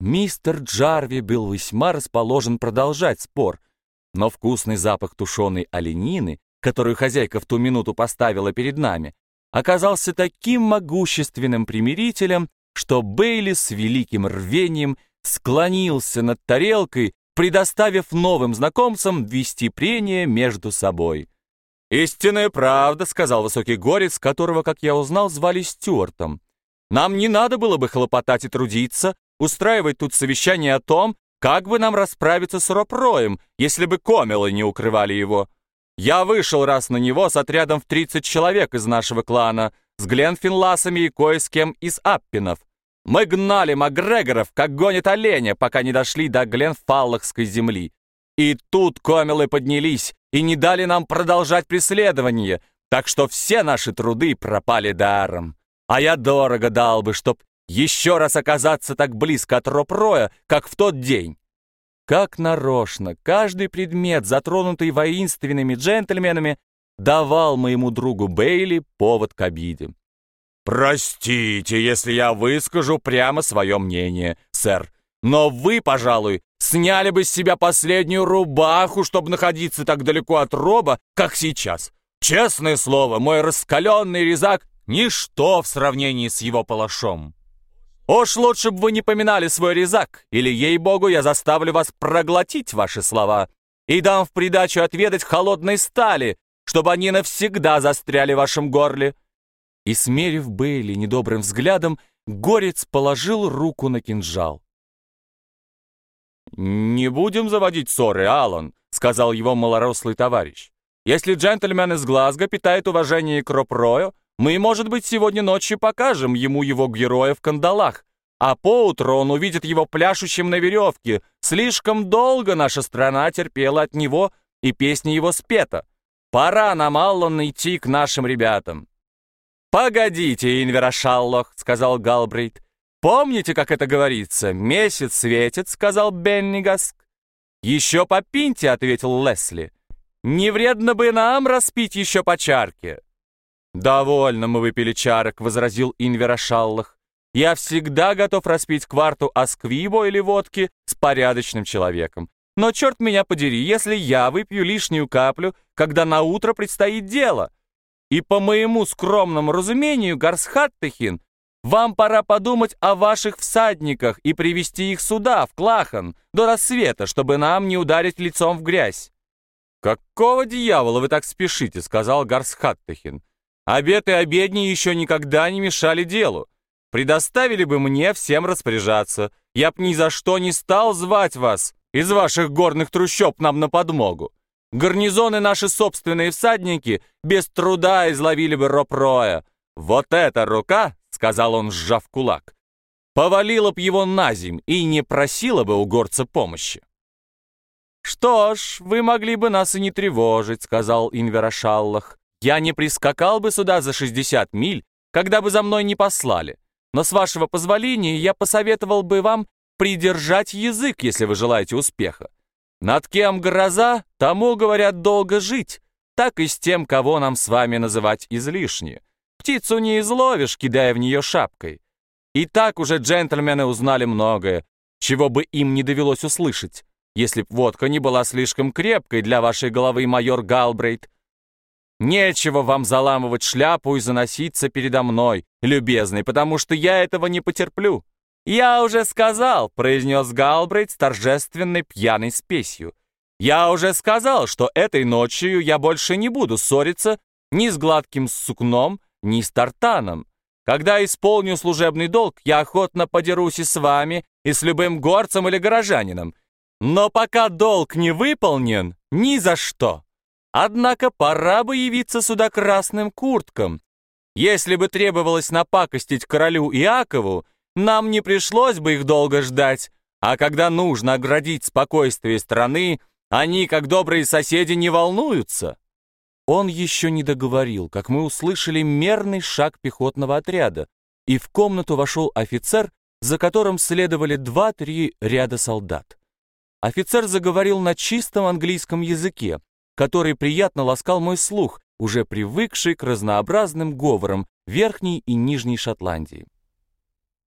Мистер Джарви был весьма расположен продолжать спор, но вкусный запах тушеной оленины, которую хозяйка в ту минуту поставила перед нами, оказался таким могущественным примирителем, что Бейли с великим рвением склонился над тарелкой, предоставив новым знакомцам вести прения между собой. «Истинная правда», — сказал высокий горец, которого, как я узнал, звали Стюартом. «Нам не надо было бы хлопотать и трудиться, устраивать тут совещание о том, как бы нам расправиться с Ропроем, если бы комелы не укрывали его. Я вышел раз на него с отрядом в 30 человек из нашего клана, с Гленфинласами и кое с кем из Аппинов. Мы гнали Макгрегоров, как гонит оленя, пока не дошли до Гленфаллахской земли. И тут комелы поднялись и не дали нам продолжать преследование, так что все наши труды пропали даром. А я дорого дал бы, чтоб еще раз оказаться так близко от Ропроя, как в тот день. Как нарочно, каждый предмет, затронутый воинственными джентльменами, давал моему другу Бейли повод к обиде. «Простите, если я выскажу прямо свое мнение, сэр, но вы, пожалуй, сняли бы с себя последнюю рубаху, чтобы находиться так далеко от роба, как сейчас. Честное слово, мой раскаленный резак — ничто в сравнении с его палашом». Уж лучше бы вы не поминали свой резак, или, ей-богу, я заставлю вас проглотить ваши слова и дам в придачу отведать холодной стали, чтобы они навсегда застряли в вашем горле». И, смерив Бейли недобрым взглядом, горец положил руку на кинжал. «Не будем заводить ссоры, Алан», — сказал его малорослый товарищ. «Если джентльмен из Глазго питает уважение к Роб Рою, мы, может быть, сегодня ночью покажем ему его героя в кандалах, а поутру он увидит его пляшущим на веревке. Слишком долго наша страна терпела от него, и песня его спета. Пора нам, Аллан, идти к нашим ребятам». «Погодите, Инверашаллох», — сказал Галбрейт. «Помните, как это говорится? Месяц светит», — сказал Беннигаск. «Еще попиньте», — ответил Лесли. «Не вредно бы нам распить еще по чарке». «Довольно мы выпили чарок», — возразил Инвера Шаллах. «Я всегда готов распить кварту асквибо или водки с порядочным человеком. Но черт меня подери, если я выпью лишнюю каплю, когда на утро предстоит дело. И по моему скромному разумению, Гарсхаттехин, вам пора подумать о ваших всадниках и привести их сюда, в Клахан, до рассвета, чтобы нам не ударить лицом в грязь». «Какого дьявола вы так спешите?» — сказал Гарсхаттехин. Обед и обедни еще никогда не мешали делу. Предоставили бы мне всем распоряжаться. Я б ни за что не стал звать вас из ваших горных трущоб нам на подмогу. Гарнизоны наши собственные всадники без труда изловили бы Ропроя. Вот эта рука, — сказал он, сжав кулак, — повалила б его на земь и не просила бы у горца помощи. «Что ж, вы могли бы нас и не тревожить», — сказал Инверашаллах. Я не прискакал бы сюда за 60 миль, когда бы за мной не послали. Но с вашего позволения я посоветовал бы вам придержать язык, если вы желаете успеха. Над кем гроза, тому, говорят, долго жить, так и с тем, кого нам с вами называть излишне. Птицу не изловишь, кидая в нее шапкой. И так уже джентльмены узнали многое, чего бы им не довелось услышать, если б водка не была слишком крепкой для вашей головы, майор Галбрейт, Нечего вам заламывать шляпу и заноситься передо мной, любезный, потому что я этого не потерплю. Я уже сказал, произнес Галбрейт с торжественной пьяной спесью. Я уже сказал, что этой ночью я больше не буду ссориться ни с гладким сукном, ни с тартаном. Когда исполню служебный долг, я охотно подерусь и с вами, и с любым горцем или горожанином. Но пока долг не выполнен, ни за что. Однако пора бы явиться сюда красным курткам. Если бы требовалось напакостить королю Иакову, нам не пришлось бы их долго ждать, а когда нужно оградить спокойствие страны, они, как добрые соседи, не волнуются. Он еще не договорил, как мы услышали мерный шаг пехотного отряда, и в комнату вошел офицер, за которым следовали два-три ряда солдат. Офицер заговорил на чистом английском языке, который приятно ласкал мой слух, уже привыкший к разнообразным говорам Верхней и Нижней Шотландии.